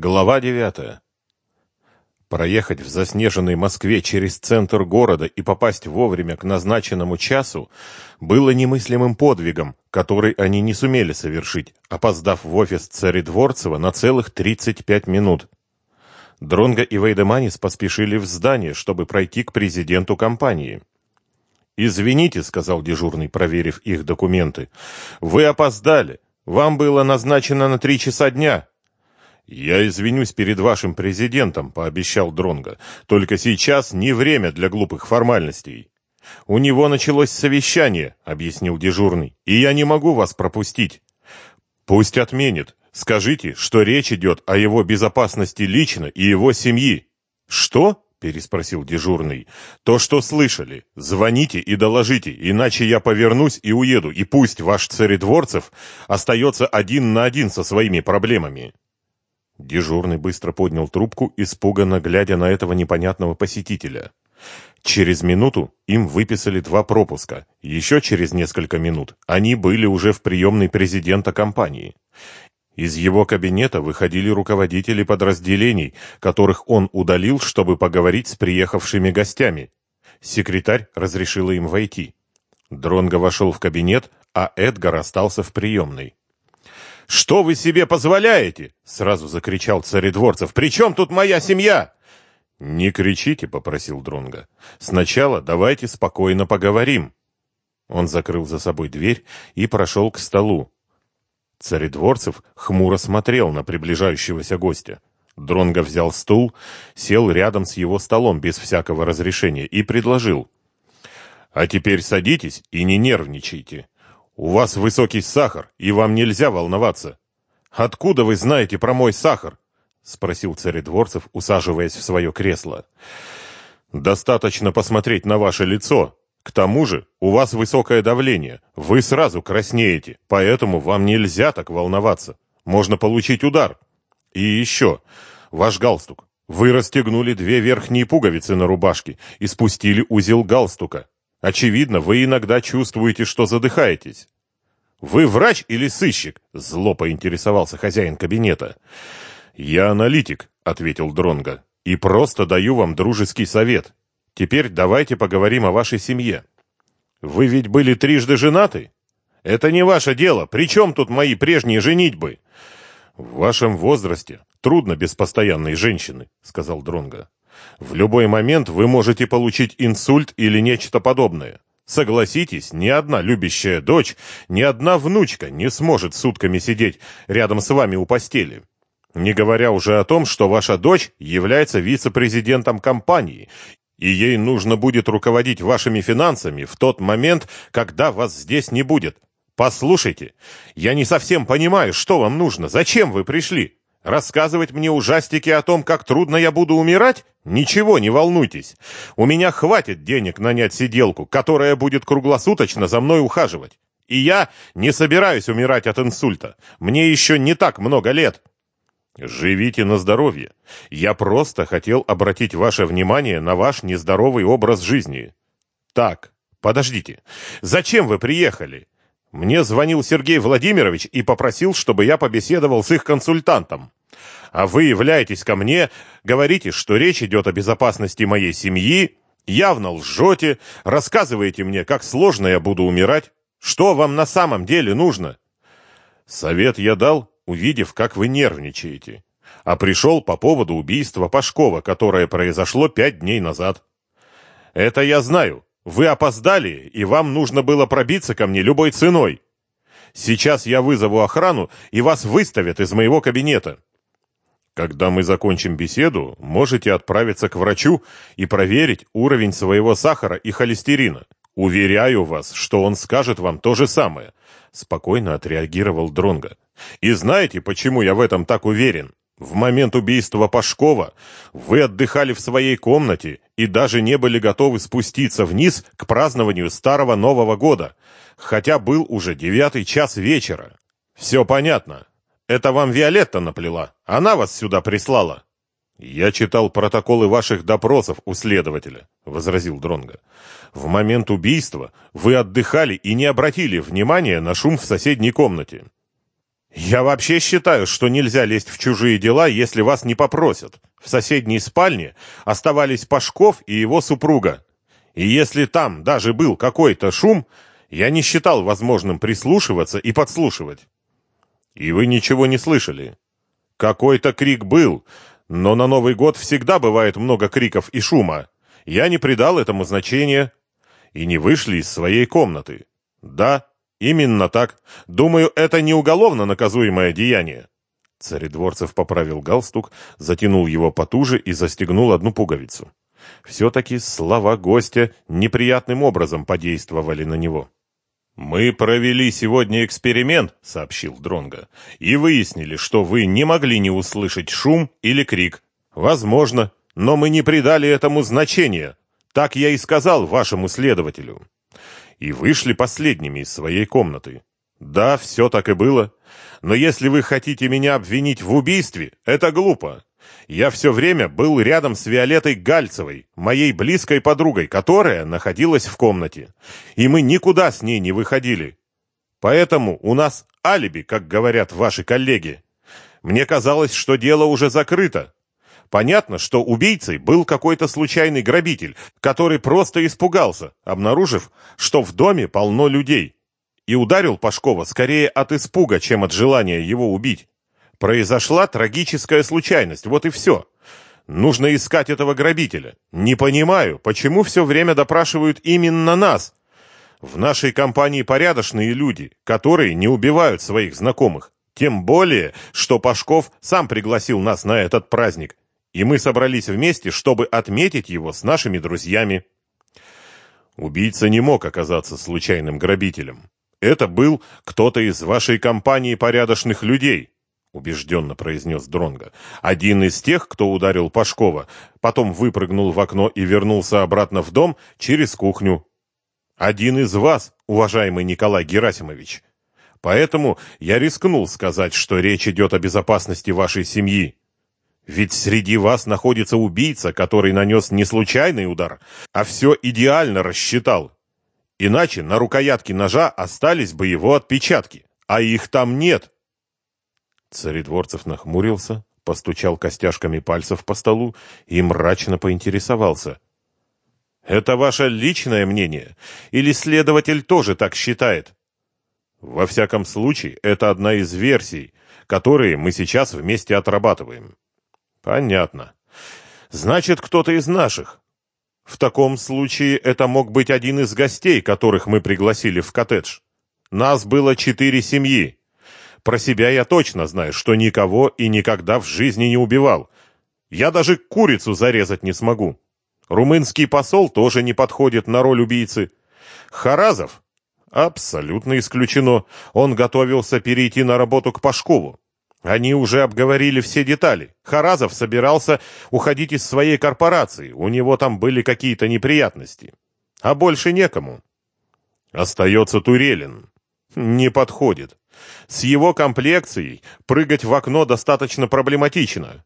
Глава 9. Проехать в заснеженной Москве через центр города и попасть вовремя к назначенному часу было немыслимым подвигом, который они не сумели совершить, опоздав в офис царедворцева на целых 35 минут. Дронго и Вейдеманис поспешили в здание, чтобы пройти к президенту компании. «Извините», — сказал дежурный, проверив их документы, — «вы опоздали. Вам было назначено на три часа дня». «Я извинюсь перед вашим президентом», — пообещал Дронга. «Только сейчас не время для глупых формальностей». «У него началось совещание», — объяснил дежурный, — «и я не могу вас пропустить». «Пусть отменит. Скажите, что речь идет о его безопасности лично и его семьи». «Что?» — переспросил дежурный. «То, что слышали. Звоните и доложите, иначе я повернусь и уеду, и пусть ваш царедворцев остается один на один со своими проблемами». Дежурный быстро поднял трубку, испуганно глядя на этого непонятного посетителя. Через минуту им выписали два пропуска. Еще через несколько минут они были уже в приемной президента компании. Из его кабинета выходили руководители подразделений, которых он удалил, чтобы поговорить с приехавшими гостями. Секретарь разрешила им войти. Дронго вошел в кабинет, а Эдгар остался в приемной. «Что вы себе позволяете?» — сразу закричал царедворцев. «При чем тут моя семья?» «Не кричите», — попросил Дронга. «Сначала давайте спокойно поговорим». Он закрыл за собой дверь и прошел к столу. Царедворцев хмуро смотрел на приближающегося гостя. Дронго взял стул, сел рядом с его столом без всякого разрешения и предложил. «А теперь садитесь и не нервничайте. У вас высокий сахар, и вам нельзя волноваться. Откуда вы знаете про мой сахар? спросил царедворцев, усаживаясь в свое кресло. Достаточно посмотреть на ваше лицо. К тому же, у вас высокое давление. Вы сразу краснеете, поэтому вам нельзя так волноваться. Можно получить удар. И еще, ваш галстук. Вы расстегнули две верхние пуговицы на рубашке и спустили узел галстука. Очевидно, вы иногда чувствуете, что задыхаетесь. Вы врач или сыщик? Зло поинтересовался хозяин кабинета. Я аналитик, ответил Дронга, и просто даю вам дружеский совет. Теперь давайте поговорим о вашей семье. Вы ведь были трижды женаты? Это не ваше дело. Причем тут мои прежние женитьбы? В вашем возрасте трудно без постоянной женщины, сказал Дронга. В любой момент вы можете получить инсульт или нечто подобное. Согласитесь, ни одна любящая дочь, ни одна внучка не сможет сутками сидеть рядом с вами у постели. Не говоря уже о том, что ваша дочь является вице-президентом компании, и ей нужно будет руководить вашими финансами в тот момент, когда вас здесь не будет. Послушайте, я не совсем понимаю, что вам нужно, зачем вы пришли. Рассказывать мне ужастики о том, как трудно я буду умирать? Ничего, не волнуйтесь. У меня хватит денег нанять сиделку, которая будет круглосуточно за мной ухаживать. И я не собираюсь умирать от инсульта. Мне еще не так много лет. Живите на здоровье. Я просто хотел обратить ваше внимание на ваш нездоровый образ жизни. Так, подождите. Зачем вы приехали? Мне звонил Сергей Владимирович и попросил, чтобы я побеседовал с их консультантом. А вы являетесь ко мне, говорите, что речь идет о безопасности моей семьи, явно лжете, рассказываете мне, как сложно я буду умирать. Что вам на самом деле нужно? Совет я дал, увидев, как вы нервничаете. А пришел по поводу убийства Пашкова, которое произошло пять дней назад. Это я знаю. Вы опоздали, и вам нужно было пробиться ко мне любой ценой. Сейчас я вызову охрану, и вас выставят из моего кабинета. Когда мы закончим беседу, можете отправиться к врачу и проверить уровень своего сахара и холестерина. Уверяю вас, что он скажет вам то же самое, спокойно отреагировал Дронга. И знаете, почему я в этом так уверен? В момент убийства Пашкова вы отдыхали в своей комнате и даже не были готовы спуститься вниз к празднованию Старого Нового года, хотя был уже девятый час вечера. Все понятно. Это вам Виолетта наплела. Она вас сюда прислала. Я читал протоколы ваших допросов у следователя, возразил Дронга. В момент убийства вы отдыхали и не обратили внимания на шум в соседней комнате. Я вообще считаю, что нельзя лезть в чужие дела, если вас не попросят. В соседней спальне оставались Пашков и его супруга. И если там даже был какой-то шум, я не считал возможным прислушиваться и подслушивать. И вы ничего не слышали. Какой-то крик был, но на Новый год всегда бывает много криков и шума. Я не придал этому значения и не вышли из своей комнаты. Да, именно так. Думаю, это не уголовно наказуемое деяние. Царедворцев поправил галстук, затянул его потуже и застегнул одну пуговицу. Все-таки слова гостя неприятным образом подействовали на него. «Мы провели сегодня эксперимент», — сообщил Дронга, «и выяснили, что вы не могли не услышать шум или крик. Возможно, но мы не придали этому значения. Так я и сказал вашему следователю». И вышли последними из своей комнаты. Да, все так и было. Но если вы хотите меня обвинить в убийстве, это глупо. Я все время был рядом с Виолеттой Гальцевой, моей близкой подругой, которая находилась в комнате. И мы никуда с ней не выходили. Поэтому у нас алиби, как говорят ваши коллеги. Мне казалось, что дело уже закрыто. Понятно, что убийцей был какой-то случайный грабитель, который просто испугался, обнаружив, что в доме полно людей, и ударил Пашкова скорее от испуга, чем от желания его убить. Произошла трагическая случайность, вот и все. Нужно искать этого грабителя. Не понимаю, почему все время допрашивают именно нас. В нашей компании порядочные люди, которые не убивают своих знакомых. Тем более, что Пашков сам пригласил нас на этот праздник, и мы собрались вместе, чтобы отметить его с нашими друзьями. Убийца не мог оказаться случайным грабителем. Это был кто-то из вашей компании порядочных людей, убежденно произнес Дронга. Один из тех, кто ударил Пашкова, потом выпрыгнул в окно и вернулся обратно в дом через кухню. Один из вас, уважаемый Николай Герасимович. Поэтому я рискнул сказать, что речь идет о безопасности вашей семьи. Ведь среди вас находится убийца, который нанес не случайный удар, а все идеально рассчитал. Иначе на рукоятке ножа остались бы его отпечатки, а их там нет. Царедворцев нахмурился, постучал костяшками пальцев по столу и мрачно поинтересовался. «Это ваше личное мнение? Или следователь тоже так считает?» «Во всяком случае, это одна из версий, которые мы сейчас вместе отрабатываем». «Понятно. Значит, кто-то из наших. В таком случае это мог быть один из гостей, которых мы пригласили в коттедж. Нас было четыре семьи. Про себя я точно знаю, что никого и никогда в жизни не убивал. Я даже курицу зарезать не смогу. Румынский посол тоже не подходит на роль убийцы. Харазов? Абсолютно исключено. Он готовился перейти на работу к Пашкову. Они уже обговорили все детали. Харазов собирался уходить из своей корпорации. У него там были какие-то неприятности. А больше некому. Остается Турелин. Не подходит. С его комплекцией прыгать в окно достаточно проблематично.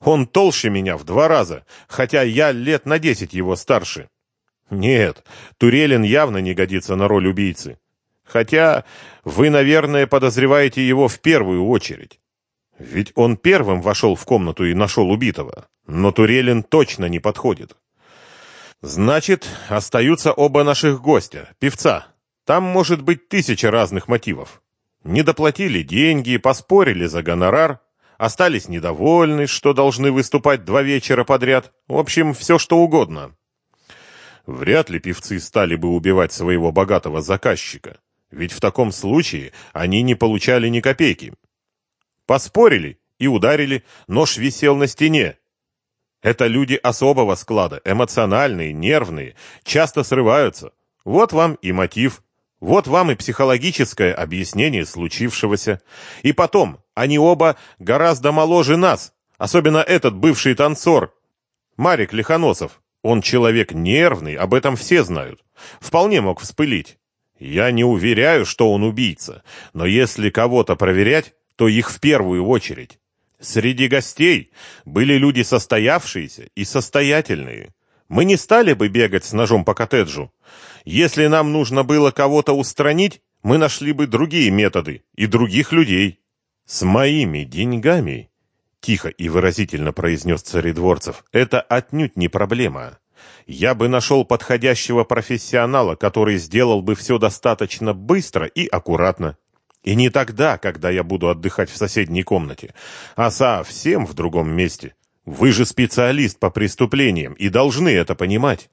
Он толще меня в два раза, хотя я лет на десять его старше. Нет, Турелин явно не годится на роль убийцы. Хотя вы, наверное, подозреваете его в первую очередь. Ведь он первым вошел в комнату и нашел убитого. Но Турелин точно не подходит. Значит, остаются оба наших гостя, певца. Там может быть тысяча разных мотивов. Не доплатили деньги, поспорили за гонорар, остались недовольны, что должны выступать два вечера подряд. В общем, все что угодно. Вряд ли певцы стали бы убивать своего богатого заказчика, ведь в таком случае они не получали ни копейки. Поспорили и ударили, нож висел на стене. Это люди особого склада, эмоциональные, нервные, часто срываются. Вот вам и мотив. Вот вам и психологическое объяснение случившегося. И потом, они оба гораздо моложе нас, особенно этот бывший танцор, Марик Лихоносов. Он человек нервный, об этом все знают. Вполне мог вспылить. Я не уверяю, что он убийца, но если кого-то проверять, то их в первую очередь. Среди гостей были люди состоявшиеся и состоятельные. Мы не стали бы бегать с ножом по коттеджу. Если нам нужно было кого-то устранить, мы нашли бы другие методы и других людей. С моими деньгами, тихо и выразительно произнес царедворцев, это отнюдь не проблема. Я бы нашел подходящего профессионала, который сделал бы все достаточно быстро и аккуратно. И не тогда, когда я буду отдыхать в соседней комнате, а совсем в другом месте. Вы же специалист по преступлениям и должны это понимать.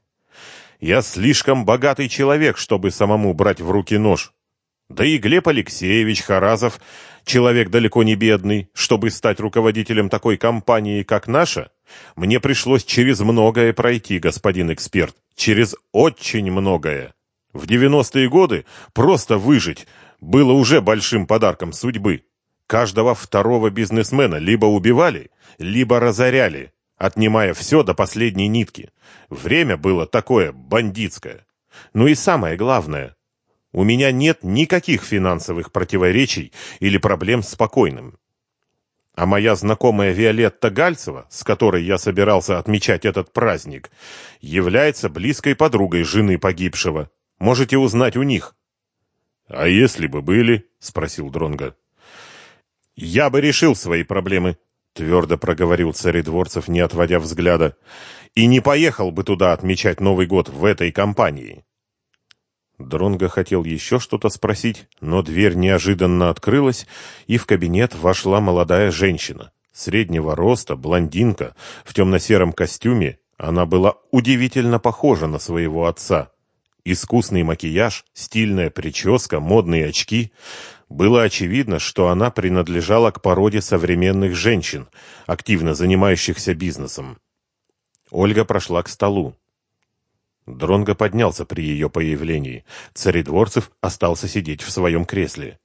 Я слишком богатый человек, чтобы самому брать в руки нож. Да и Глеб Алексеевич Харазов человек далеко не бедный, чтобы стать руководителем такой компании, как наша. Мне пришлось через многое пройти, господин эксперт, через очень многое. В 90-е годы просто выжить было уже большим подарком судьбы. Каждого второго бизнесмена либо убивали, либо разоряли, отнимая все до последней нитки. Время было такое бандитское. Ну и самое главное, у меня нет никаких финансовых противоречий или проблем с спокойным. А моя знакомая Виолетта Гальцева, с которой я собирался отмечать этот праздник, является близкой подругой жены погибшего. Можете узнать у них. А если бы были, спросил Дронга. Я бы решил свои проблемы, твердо проговорил царедворцев, не отводя взгляда, и не поехал бы туда отмечать Новый год в этой компании. Дронго хотел еще что-то спросить, но дверь неожиданно открылась, и в кабинет вошла молодая женщина. Среднего роста, блондинка, в темно-сером костюме. Она была удивительно похожа на своего отца. Искусный макияж, стильная прическа, модные очки. Было очевидно, что она принадлежала к породе современных женщин, активно занимающихся бизнесом. Ольга прошла к столу. Дронго поднялся при ее появлении. Царедворцев остался сидеть в своем кресле.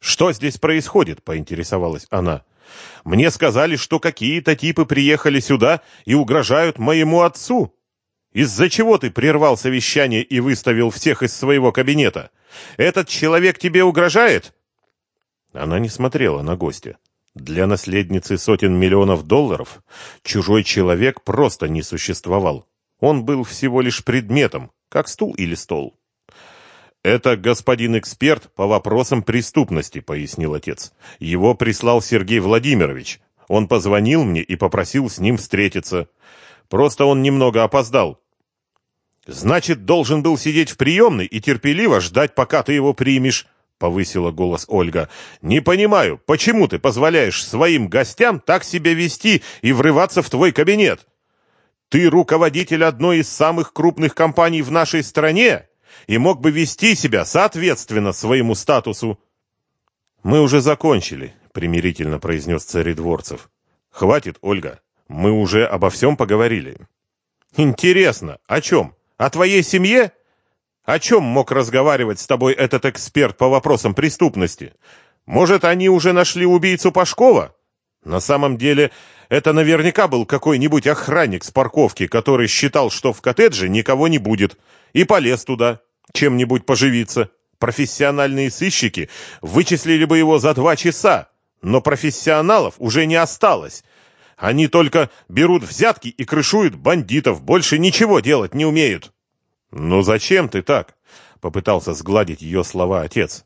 «Что здесь происходит?» — поинтересовалась она. «Мне сказали, что какие-то типы приехали сюда и угрожают моему отцу. Из-за чего ты прервал совещание и выставил всех из своего кабинета? Этот человек тебе угрожает?» Она не смотрела на гостя. Для наследницы сотен миллионов долларов чужой человек просто не существовал. Он был всего лишь предметом, как стул или стол. «Это господин эксперт по вопросам преступности», — пояснил отец. «Его прислал Сергей Владимирович. Он позвонил мне и попросил с ним встретиться. Просто он немного опоздал». «Значит, должен был сидеть в приемной и терпеливо ждать, пока ты его примешь», — повысила голос Ольга. «Не понимаю, почему ты позволяешь своим гостям так себя вести и врываться в твой кабинет?» Ты руководитель одной из самых крупных компаний в нашей стране и мог бы вести себя соответственно своему статусу. Мы уже закончили, примирительно произнес царедворцев. Хватит, Ольга. Мы уже обо всем поговорили. Интересно, о чем? О твоей семье? О чем мог разговаривать с тобой этот эксперт по вопросам преступности? Может, они уже нашли убийцу Пашкова? На самом деле, это наверняка был какой-нибудь охранник с парковки, который считал, что в коттедже никого не будет, и полез туда, чем-нибудь поживиться. Профессиональные сыщики вычислили бы его за два часа, но профессионалов уже не осталось. Они только берут взятки и крышуют бандитов, больше ничего делать не умеют. «Ну зачем ты так?» — попытался сгладить ее слова отец.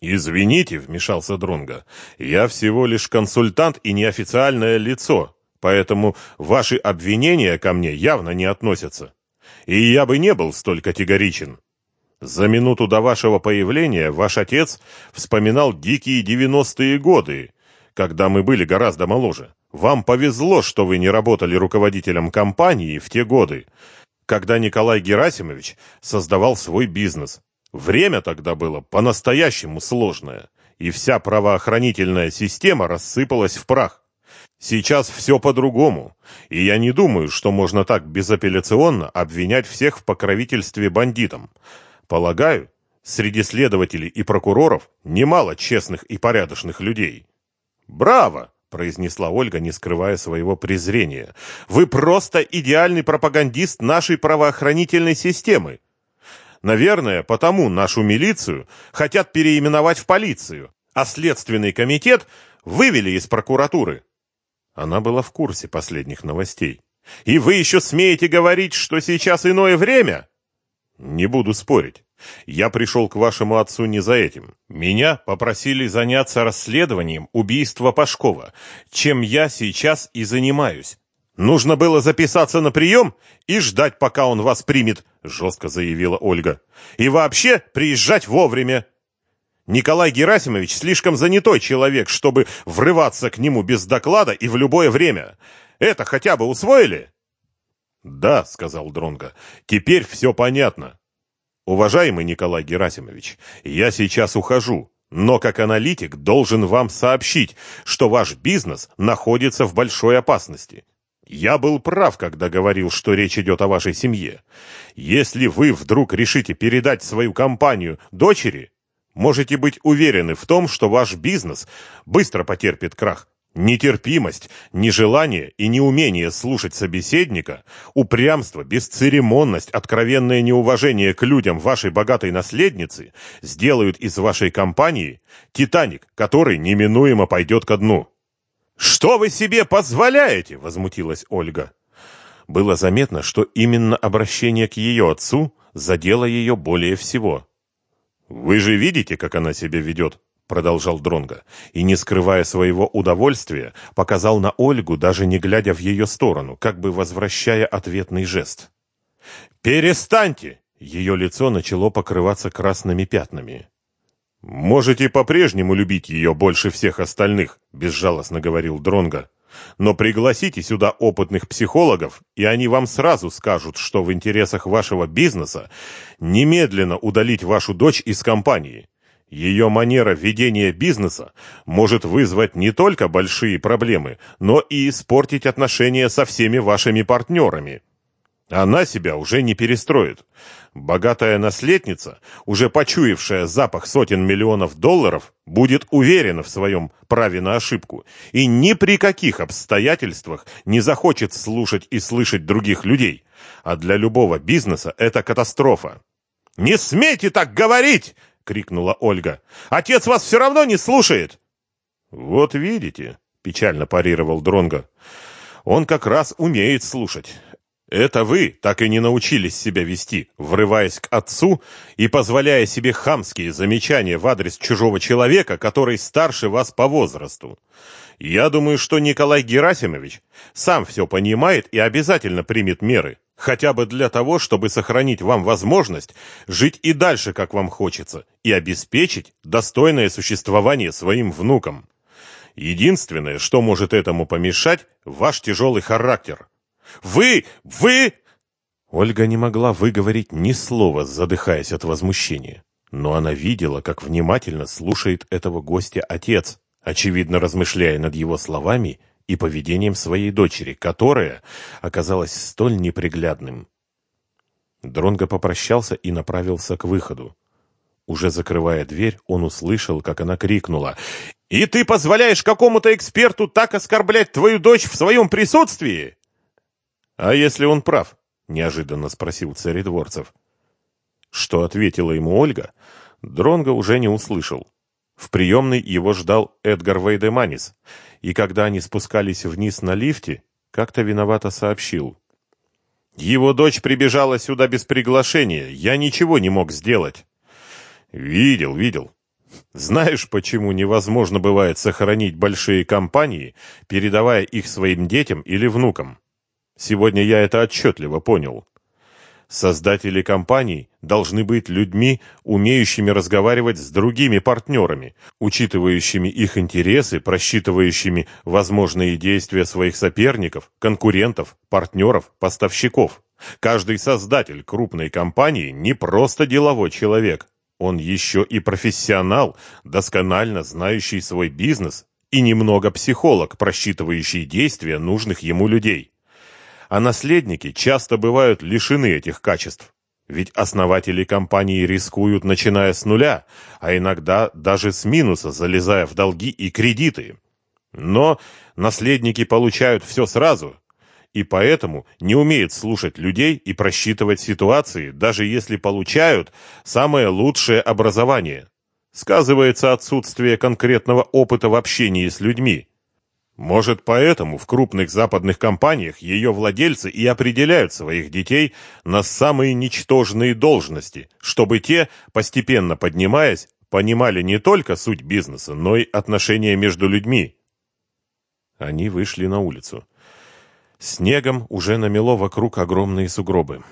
«Извините», — вмешался Дронга, — «я всего лишь консультант и неофициальное лицо, поэтому ваши обвинения ко мне явно не относятся. И я бы не был столь категоричен. За минуту до вашего появления ваш отец вспоминал дикие девяностые годы, когда мы были гораздо моложе. Вам повезло, что вы не работали руководителем компании в те годы, когда Николай Герасимович создавал свой бизнес. Время тогда было по-настоящему сложное, и вся правоохранительная система рассыпалась в прах. Сейчас все по-другому, и я не думаю, что можно так безапелляционно обвинять всех в покровительстве бандитам. Полагаю, среди следователей и прокуроров немало честных и порядочных людей. «Браво!» — произнесла Ольга, не скрывая своего презрения. «Вы просто идеальный пропагандист нашей правоохранительной системы. Наверное, потому нашу милицию хотят переименовать в полицию, а следственный комитет вывели из прокуратуры. Она была в курсе последних новостей. И вы еще смеете говорить, что сейчас иное время? Не буду спорить. Я пришел к вашему отцу не за этим. Меня попросили заняться расследованием убийства Пашкова, чем я сейчас и занимаюсь. Нужно было записаться на прием и ждать, пока он вас примет, жестко заявила Ольга. И вообще приезжать вовремя. Николай Герасимович слишком занятой человек, чтобы врываться к нему без доклада и в любое время. Это хотя бы усвоили? Да, сказал Дронга. Теперь все понятно. Уважаемый Николай Герасимович, я сейчас ухожу, но как аналитик должен вам сообщить, что ваш бизнес находится в большой опасности. Я был прав, когда говорил, что речь идет о вашей семье. Если вы вдруг решите передать свою компанию дочери, можете быть уверены в том, что ваш бизнес быстро потерпит крах. Нетерпимость, нежелание и неумение слушать собеседника, упрямство, бесцеремонность, откровенное неуважение к людям вашей богатой наследницы сделают из вашей компании «Титаник», который неминуемо пойдет ко дну. «Что вы себе позволяете?» – возмутилась Ольга. Было заметно, что именно обращение к ее отцу задело ее более всего. «Вы же видите, как она себя ведет?» Продолжал Дронга, и не скрывая своего удовольствия, показал на Ольгу, даже не глядя в ее сторону, как бы возвращая ответный жест. Перестаньте! Ее лицо начало покрываться красными пятнами. Можете по-прежнему любить ее больше всех остальных, безжалостно говорил Дронга. Но пригласите сюда опытных психологов, и они вам сразу скажут, что в интересах вашего бизнеса немедленно удалить вашу дочь из компании. Ее манера ведения бизнеса может вызвать не только большие проблемы, но и испортить отношения со всеми вашими партнерами. Она себя уже не перестроит. Богатая наследница, уже почуявшая запах сотен миллионов долларов, будет уверена в своем праве на ошибку и ни при каких обстоятельствах не захочет слушать и слышать других людей. А для любого бизнеса это катастрофа. «Не смейте так говорить!» — крикнула Ольга. «Отец вас все равно не слушает!» «Вот видите», — печально парировал Дронго. «Он как раз умеет слушать. Это вы так и не научились себя вести, врываясь к отцу и позволяя себе хамские замечания в адрес чужого человека, который старше вас по возрасту. Я думаю, что Николай Герасимович сам все понимает и обязательно примет меры хотя бы для того, чтобы сохранить вам возможность жить и дальше, как вам хочется, и обеспечить достойное существование своим внукам. Единственное, что может этому помешать, ваш тяжелый характер. Вы, вы Ольга не могла выговорить ни слова, задыхаясь от возмущения, но она видела, как внимательно слушает этого гостя отец, очевидно размышляя над его словами и поведением своей дочери, которое оказалось столь неприглядным. Дронго попрощался и направился к выходу. Уже закрывая дверь, он услышал, как она крикнула. «И ты позволяешь какому-то эксперту так оскорблять твою дочь в своем присутствии?» «А если он прав?» — неожиданно спросил царедворцев. Что ответила ему Ольга, Дронго уже не услышал. В приемной его ждал Эдгар Вейдеманис, и когда они спускались вниз на лифте, как-то виновато сообщил. «Его дочь прибежала сюда без приглашения, я ничего не мог сделать». «Видел, видел. Знаешь, почему невозможно бывает сохранить большие компании, передавая их своим детям или внукам? Сегодня я это отчетливо понял. Создатели компаний должны быть людьми, умеющими разговаривать с другими партнерами, учитывающими их интересы, просчитывающими возможные действия своих соперников, конкурентов, партнеров, поставщиков. Каждый создатель крупной компании не просто деловой человек. Он еще и профессионал, досконально знающий свой бизнес и немного психолог, просчитывающий действия нужных ему людей а наследники часто бывают лишены этих качеств. Ведь основатели компании рискуют, начиная с нуля, а иногда даже с минуса, залезая в долги и кредиты. Но наследники получают все сразу, и поэтому не умеют слушать людей и просчитывать ситуации, даже если получают самое лучшее образование. Сказывается отсутствие конкретного опыта в общении с людьми. Может, поэтому в крупных западных компаниях ее владельцы и определяют своих детей на самые ничтожные должности, чтобы те, постепенно поднимаясь, понимали не только суть бизнеса, но и отношения между людьми. Они вышли на улицу. Снегом уже намело вокруг огромные сугробы.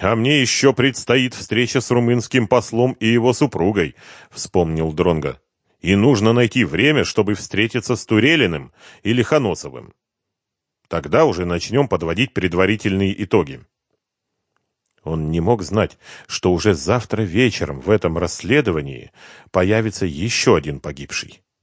«А мне еще предстоит встреча с румынским послом и его супругой», — вспомнил Дронга. «И нужно найти время, чтобы встретиться с Турелиным или Ханосовым. Тогда уже начнем подводить предварительные итоги». Он не мог знать, что уже завтра вечером в этом расследовании появится еще один погибший.